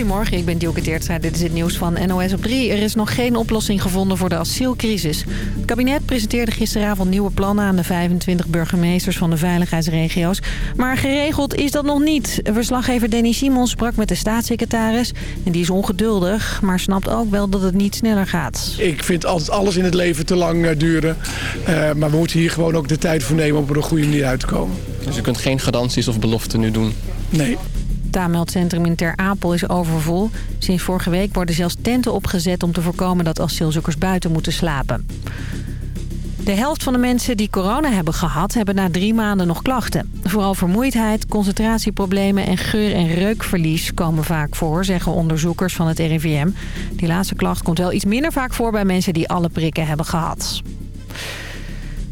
Goedemorgen, ik ben Dielke Teertstra. Dit is het nieuws van NOS op 3. Er is nog geen oplossing gevonden voor de asielcrisis. Het kabinet presenteerde gisteravond nieuwe plannen aan de 25 burgemeesters van de veiligheidsregio's. Maar geregeld is dat nog niet. Verslaggever Danny Simons sprak met de staatssecretaris. En die is ongeduldig, maar snapt ook wel dat het niet sneller gaat. Ik vind altijd alles in het leven te lang eh, duren. Uh, maar we moeten hier gewoon ook de tijd voor nemen om er op een goede manier uit te komen. Dus u kunt geen garanties of beloften nu doen? Nee. Het aanmeldcentrum in Ter Apel is overvol. Sinds vorige week worden zelfs tenten opgezet om te voorkomen dat asielzoekers buiten moeten slapen. De helft van de mensen die corona hebben gehad, hebben na drie maanden nog klachten. Vooral vermoeidheid, concentratieproblemen en geur- en reukverlies komen vaak voor, zeggen onderzoekers van het RIVM. Die laatste klacht komt wel iets minder vaak voor bij mensen die alle prikken hebben gehad.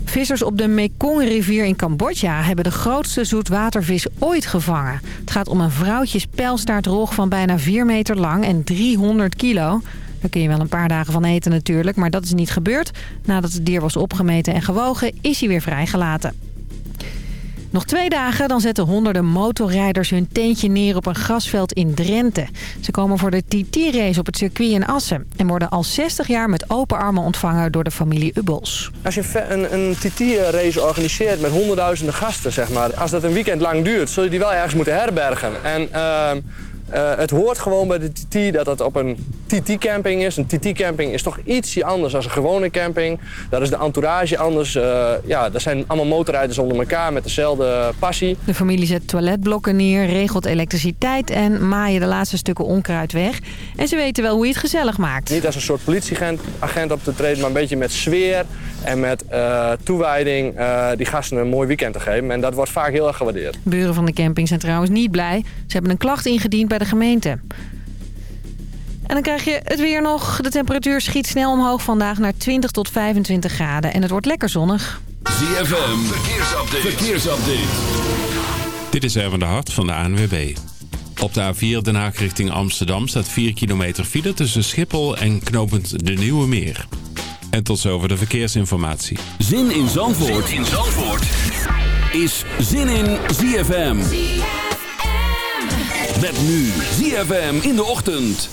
Vissers op de Mekong-rivier in Cambodja hebben de grootste zoetwatervis ooit gevangen. Het gaat om een vrouwtjes pijlstaartrog van bijna 4 meter lang en 300 kilo. Daar kun je wel een paar dagen van eten natuurlijk, maar dat is niet gebeurd. Nadat het dier was opgemeten en gewogen, is hij weer vrijgelaten. Nog twee dagen, dan zetten honderden motorrijders hun tentje neer op een grasveld in Drenthe. Ze komen voor de TT-race op het circuit in Assen. En worden al 60 jaar met open armen ontvangen door de familie Ubbels. Als je een, een TT-race organiseert met honderdduizenden gasten, zeg maar, als dat een weekend lang duurt, zul je die wel ergens moeten herbergen. En... Uh, uh, het hoort gewoon bij de TT dat het op een TT-camping is. Een TT-camping is toch ietsje anders dan een gewone camping. Daar is de entourage anders. Uh, ja, dat zijn allemaal motorrijders onder elkaar met dezelfde passie. De familie zet toiletblokken neer, regelt elektriciteit en maaien de laatste stukken onkruid weg. En ze weten wel hoe je het gezellig maakt. Niet als een soort politieagent agent op te treden, maar een beetje met sfeer en met uh, toewijding die gasten een mooi weekend te geven. En dat wordt vaak heel erg gewaardeerd. Buren van de camping zijn trouwens niet blij. Ze hebben een klacht ingediend bij de gemeente. En dan krijg je het weer nog. De temperatuur schiet snel omhoog vandaag naar 20 tot 25 graden. En het wordt lekker zonnig. ZFM, verkeersupdate. verkeersupdate. Dit is Erwin de Hart van de ANWB. Op de A4 Den Haag richting Amsterdam staat 4 kilometer file tussen Schiphol en knopend De Nieuwe Meer. En tot zover de verkeersinformatie. Zin in Zandvoort, zin in Zandvoort. is Zin in ZFM. Met nu ZFM in de ochtend.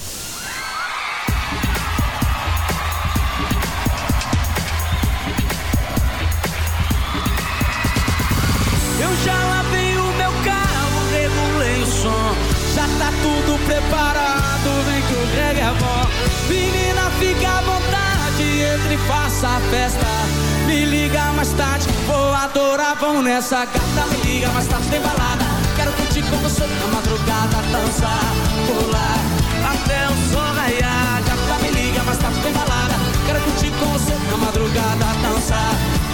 Eu já lavei o meu carro, regulei o som. Já tá tudo preparado, vem que o reggae é bom. Menina, fica à vontade, entre e faça a festa. Me liga mais tarde, vou adorar, vamos nessa gata. Me liga mais tarde, tem balada noite com você, na madrugada dança, pular até o sol raiar. Gata me liga, mas tá bem balada. Quero curtir com você, na madrugada dança,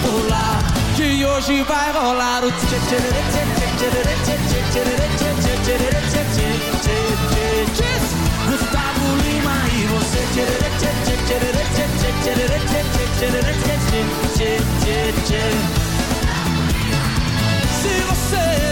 pular. Que hoje vai rolar o tchê tchê Gustavo Lima e você Se você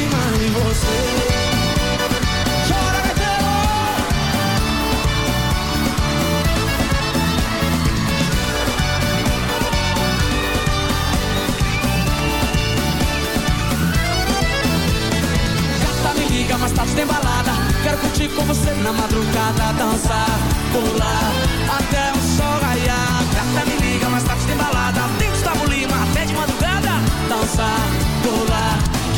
você Chora, Gaiteiro! Gata me liga Mas tá tudo embalada. Quero curtir com você na madrugada Dançar, lá, Até o sol raiar. Gata me liga, mas tá tudo embalada. Tem Gustavo Lima até de madrugada Dançar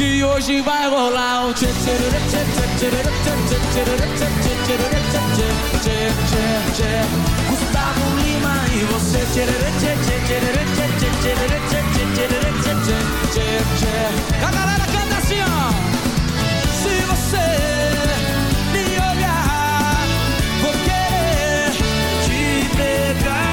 que hoje vai rolar um tchê tchê tchê tchê tchê tchê Gustavo Lima e você tchê tchê tchê tchê tchê A galera canta assim ó Se você me olhar Vou querer te pegar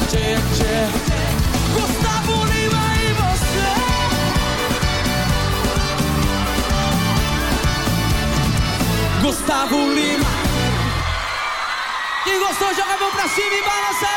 time balança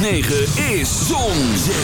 106.9 is Zon, Zee,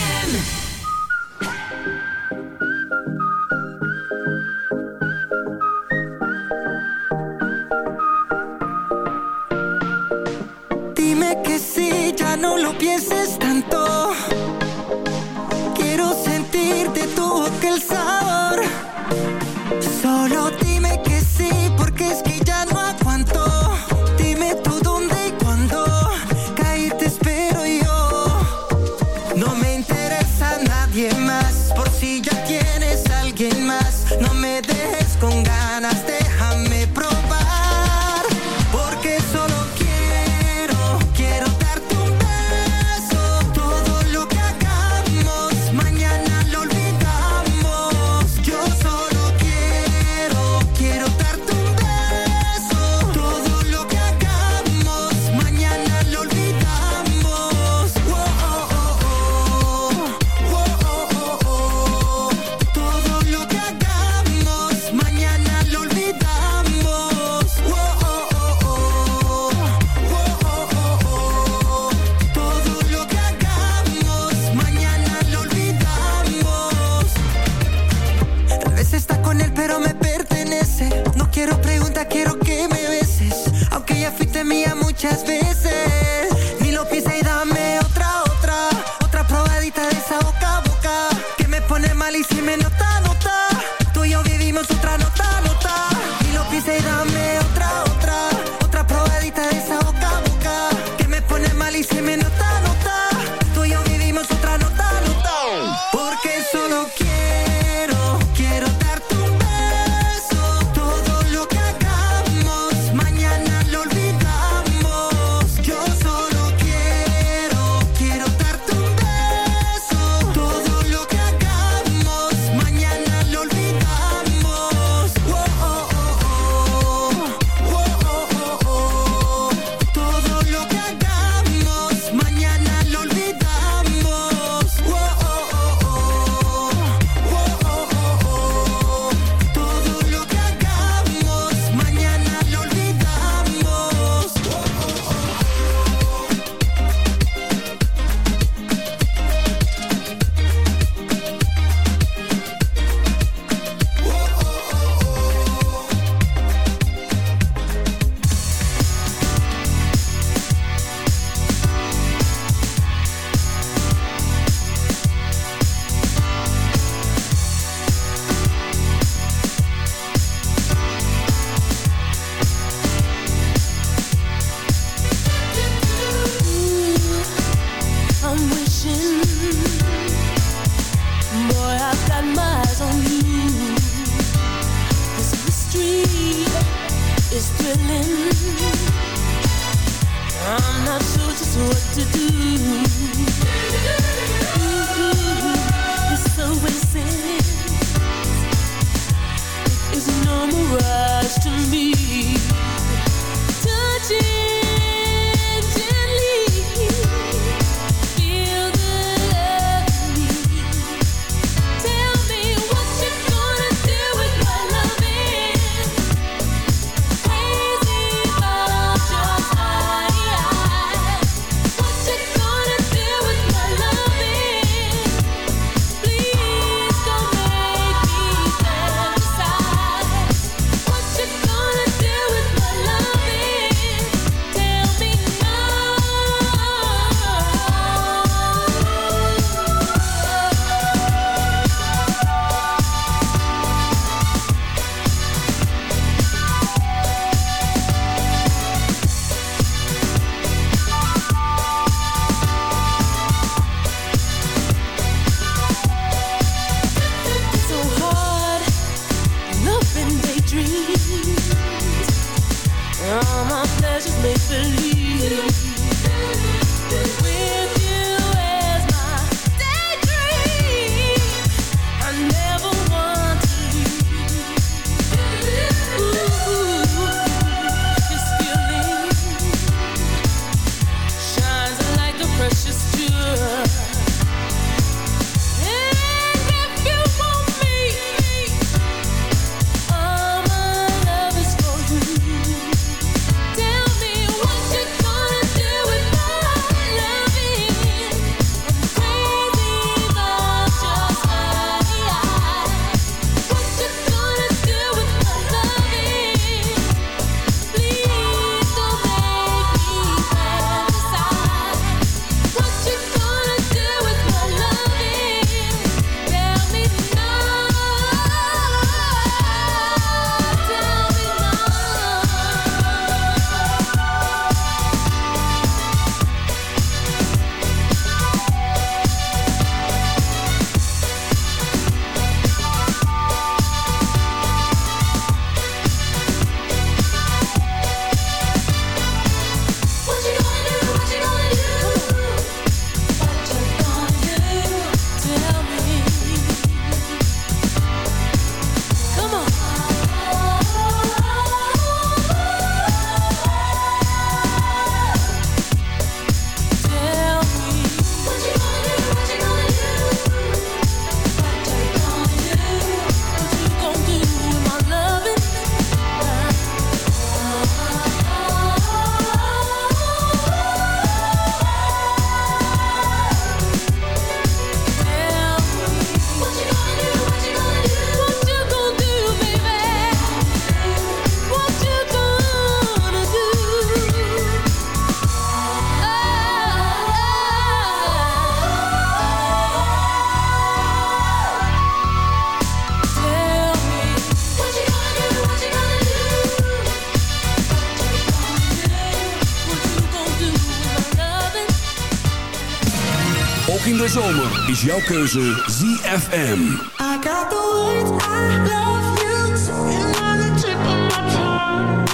de zomer is jouw keuze ZFM. I got the words I love you sitting on the tip of my tongue.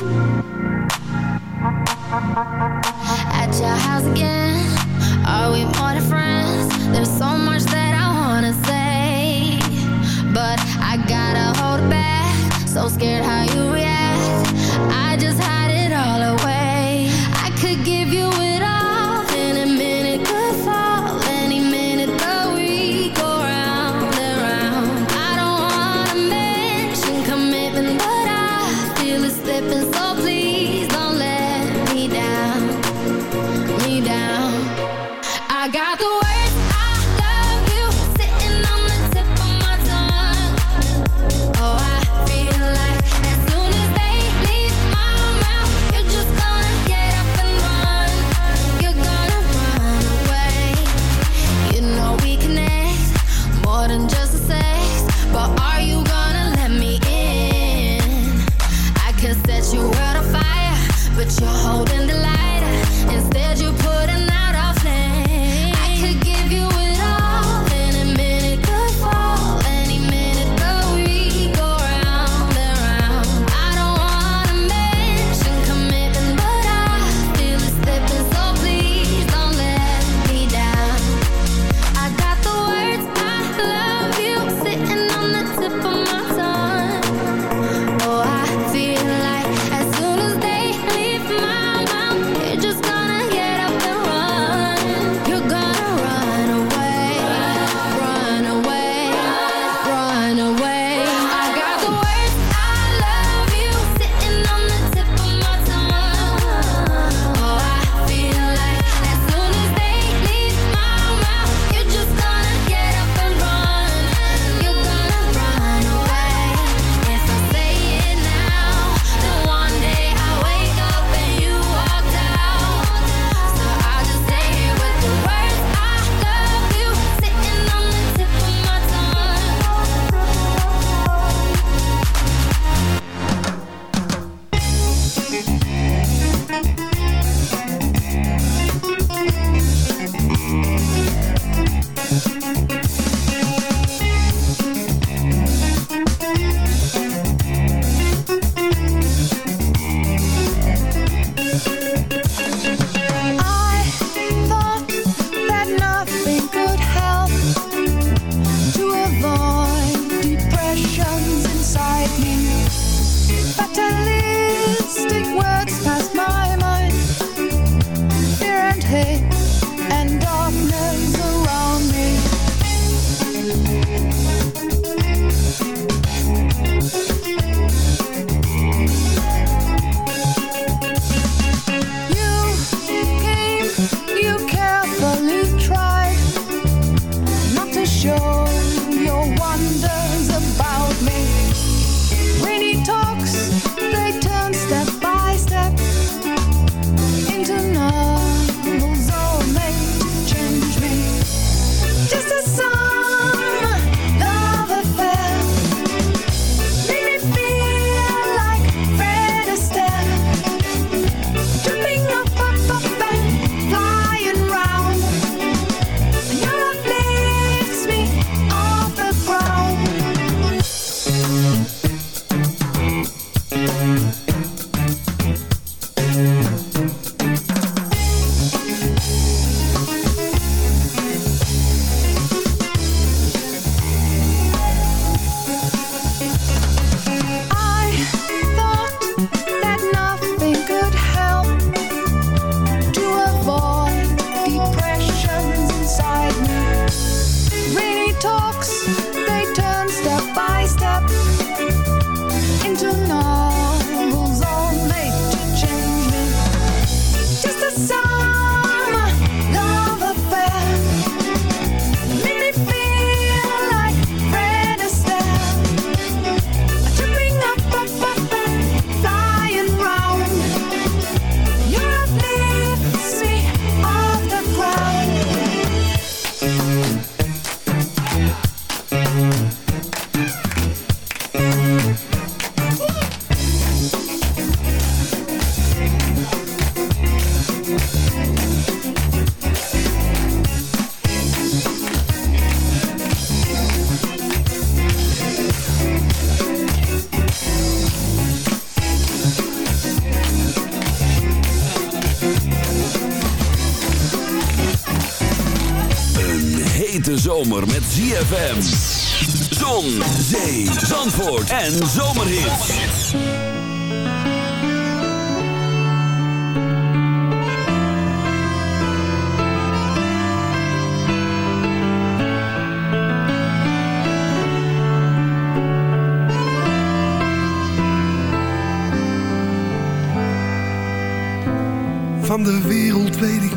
At your house again, are we more than friends? There's so much that I wanna say, but I gotta hold back. So scared how you ZFM. Zon, zee, zandvoort en zomerhits. Van de wereld weet ik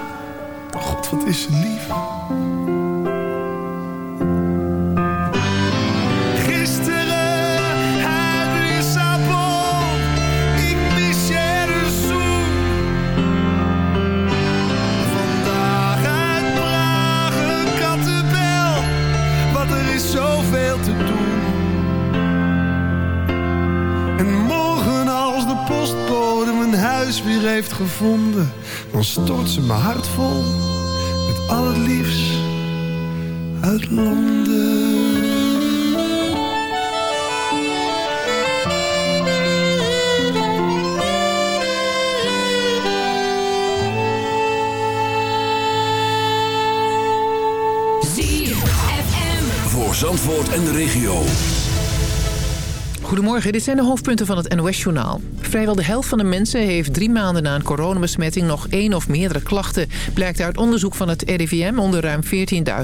Wat is lief. Gisteren uit Lissabon. Ik mis je zoen. Vandaag Praag een kattenbel. Want er is zoveel te doen. En morgen als de postbode mijn huis weer heeft gevonden, dan stort ze mijn hart vol met al het liefst uit Londen. Voor Zandvoort en de regio. Goedemorgen, dit zijn de hoofdpunten van het NOS-journaal. Vrijwel de helft van de mensen heeft drie maanden na een coronabesmetting nog één of meerdere klachten. Blijkt uit onderzoek van het RIVM onder ruim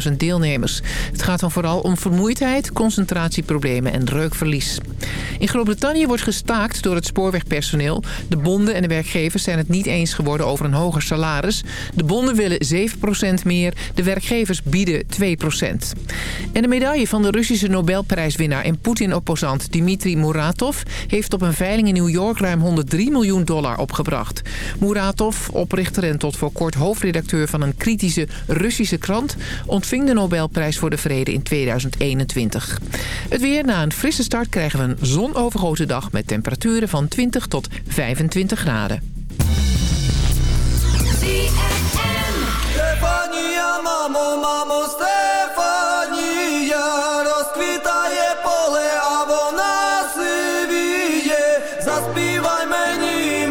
14.000 deelnemers. Het gaat dan vooral om vermoeidheid, concentratieproblemen en reukverlies. In Groot-Brittannië wordt gestaakt door het spoorwegpersoneel. De bonden en de werkgevers zijn het niet eens geworden over een hoger salaris. De bonden willen 7% meer, de werkgevers bieden 2%. En de medaille van de Russische Nobelprijswinnaar en Poetin-opposant Dmitri Muratov heeft op een veiling in New York ruim 103 miljoen dollar opgebracht. Muratov, oprichter en tot voor kort hoofdredacteur van een kritische Russische krant... ontving de Nobelprijs voor de Vrede in 2021. Het weer na een frisse start krijgen we een zonovergoten dag... met temperaturen van 20 tot 25 graden.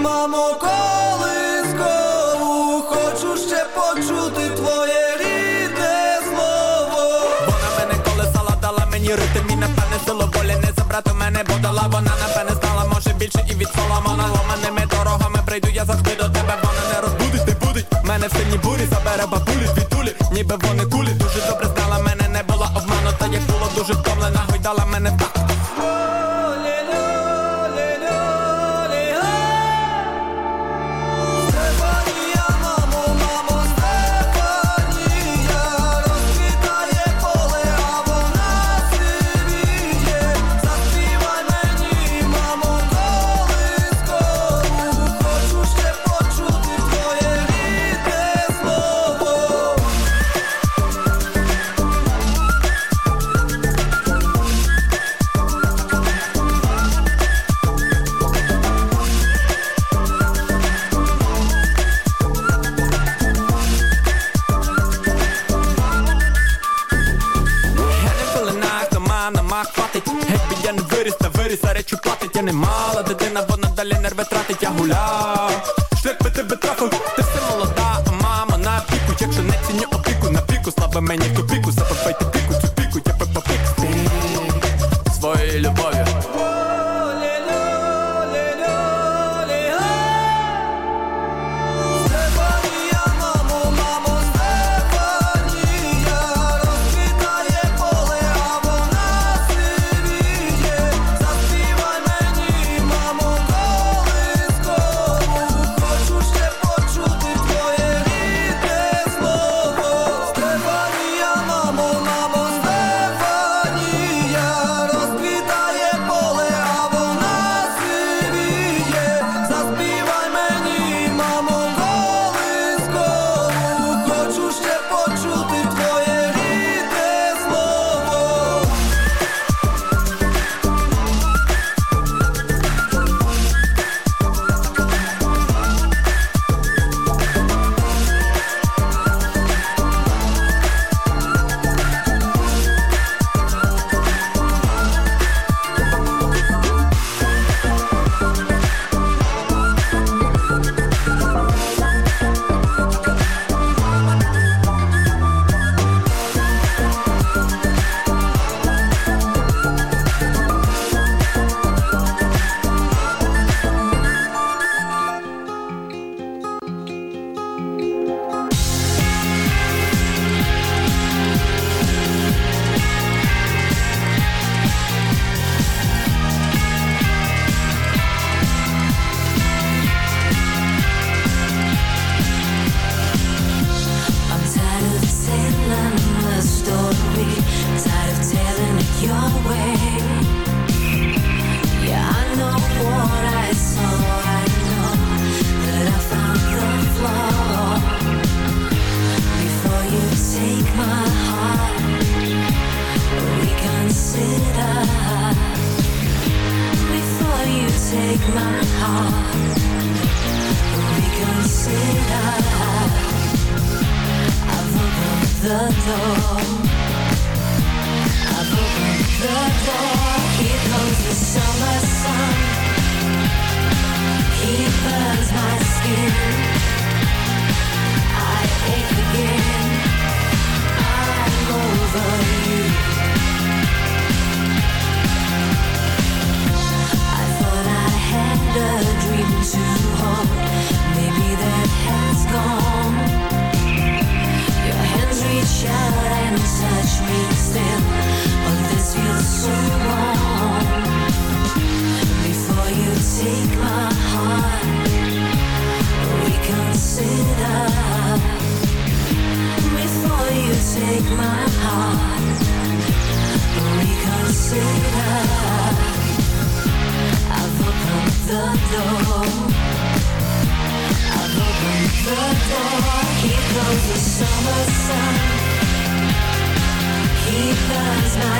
мамо, колискову хочу ще почути твоє рідне слово. Вона мене колесала, дала мені ритм і напевне сило, волі не забрати мене, бо дала вона напевне знала, може більше і від сола Вона ломаними дорогами прийду, я завжди до тебе, вона не розбудить, не будить мене в сині бурі, забере бабулі, звітулі, ніби вони кулі, дуже добре знала мене, не була обманута, як було дуже втомлена, гойдала мене в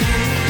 you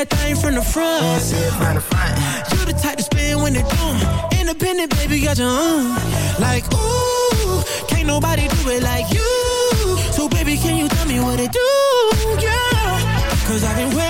Cause I can see that thing from the front. You the type to spin when they do. Independent, baby, got your own. Like, ooh, can't nobody do it like you. So, baby, can you tell me what it do? Yeah. Cause I've been waiting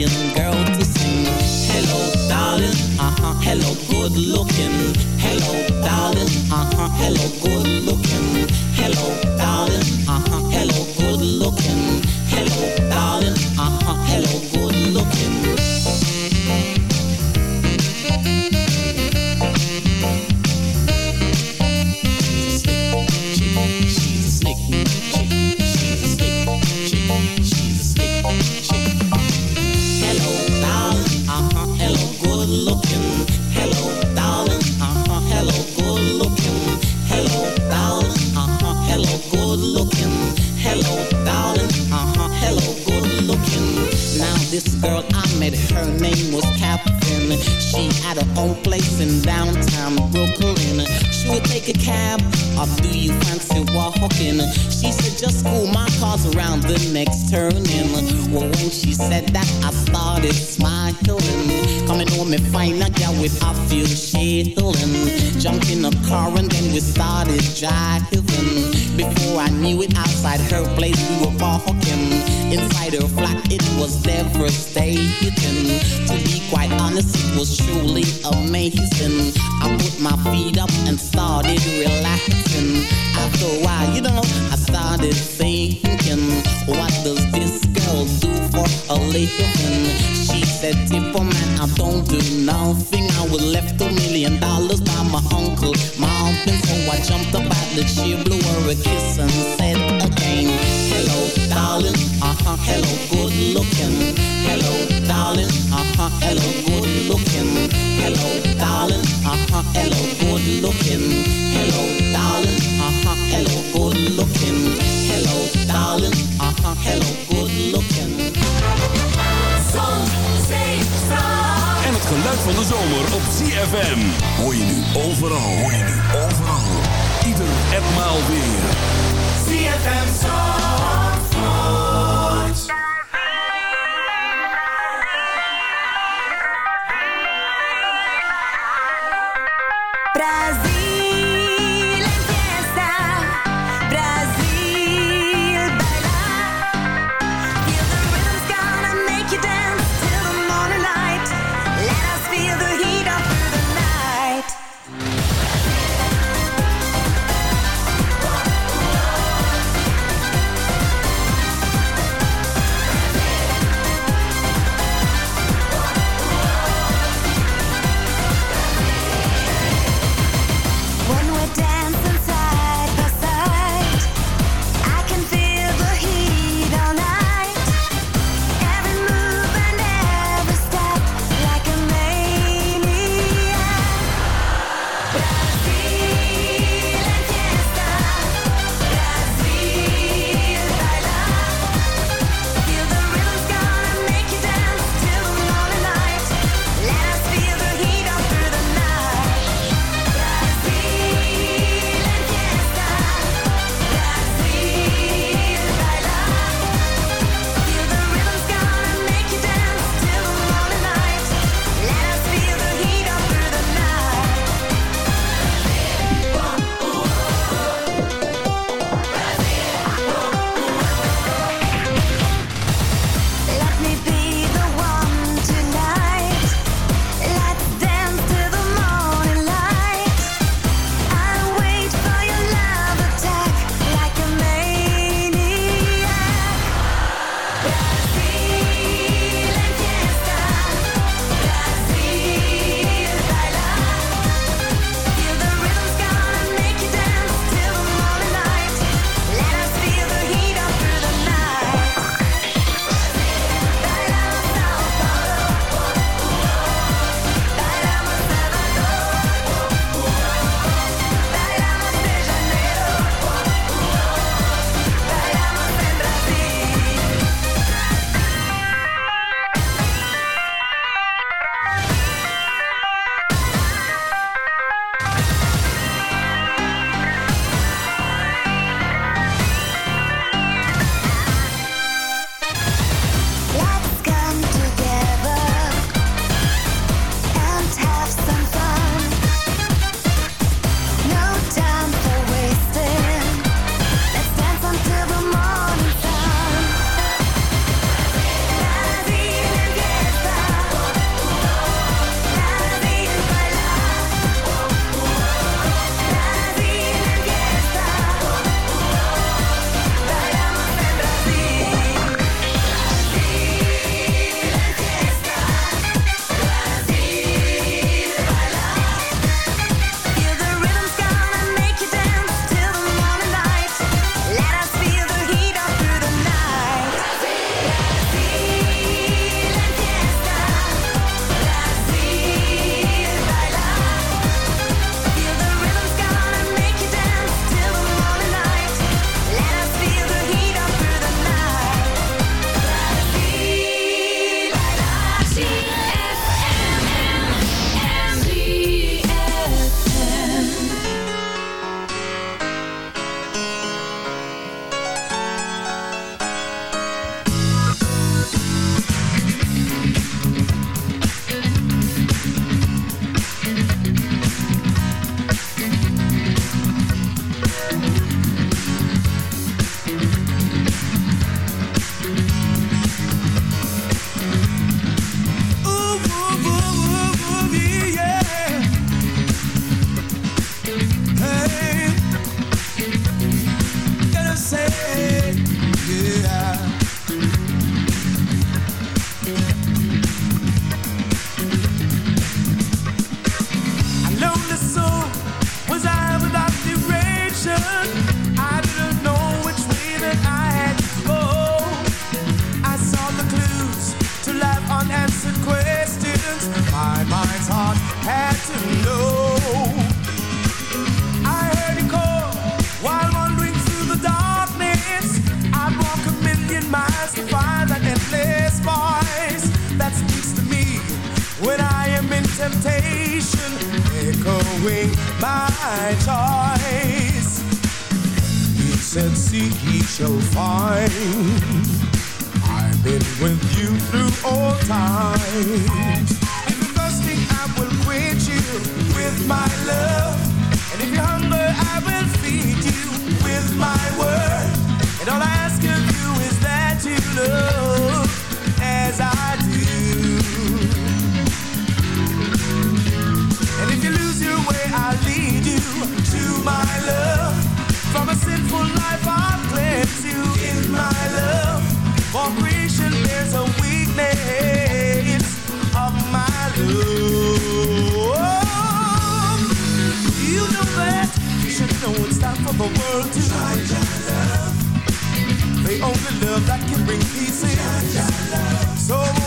want girl to sing. Hello, darling, uh huh, hello, good looking. Hello, darling, uh huh, hello, good good looking. Hello, darling. Uh-huh. Hello, good looking. Hello, darling. Uh-huh. Hello, good looking. Zon, zee, zon. En het geluid van de zomer op CFM. Hoor je nu overal. Hoor je nu overal. Ieder etmaal weer. CFM Zandvoort. love that can bring peace in. So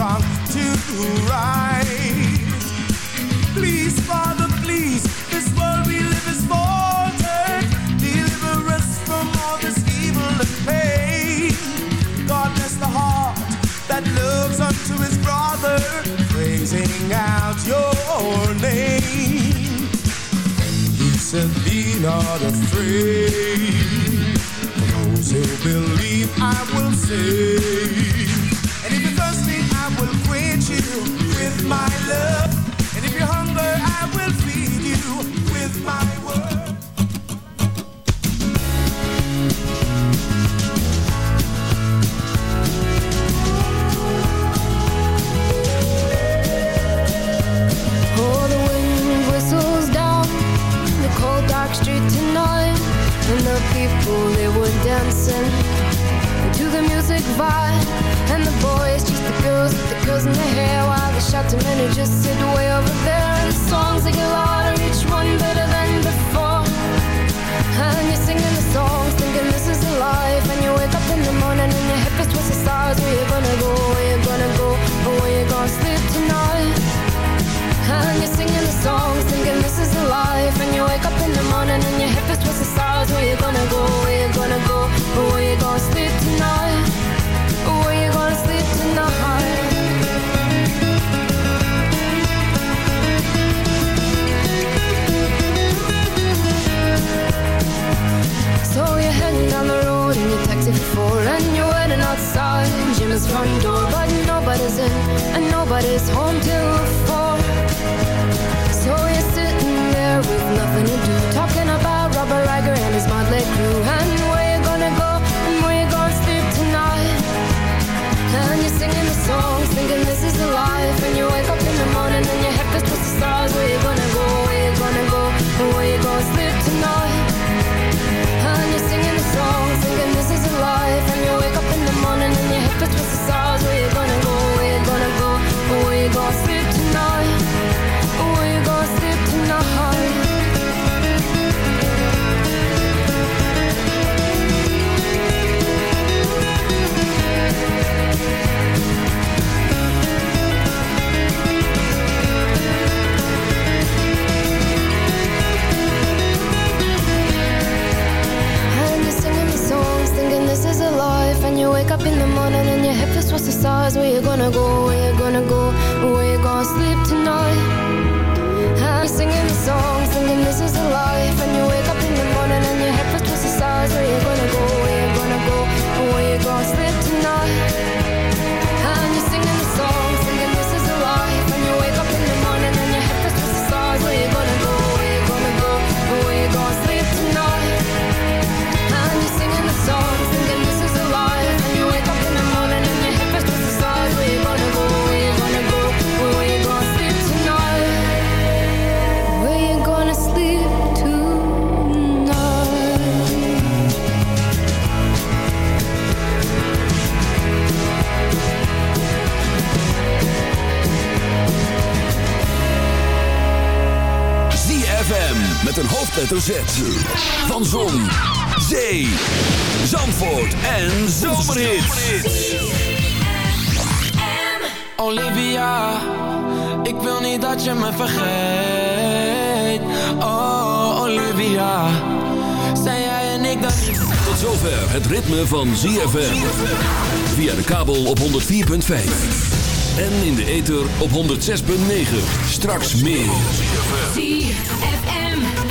wrong to right. Please, Father, please, this world we live is faltered. Deliver us from all this evil and pain. God bless the heart that looks unto his brother, praising out your name. And he said, Be not afraid. Hoofdletter Z. Van Zon, Zee, Zandvoort en Zomerhits. Olivia, ik wil niet dat je me vergeet. Oh, Olivia, zijn jij en ik dat niet... Tot zover het ritme van ZFM. Via de kabel op 104.5. En in de ether op 106.9. Straks meer.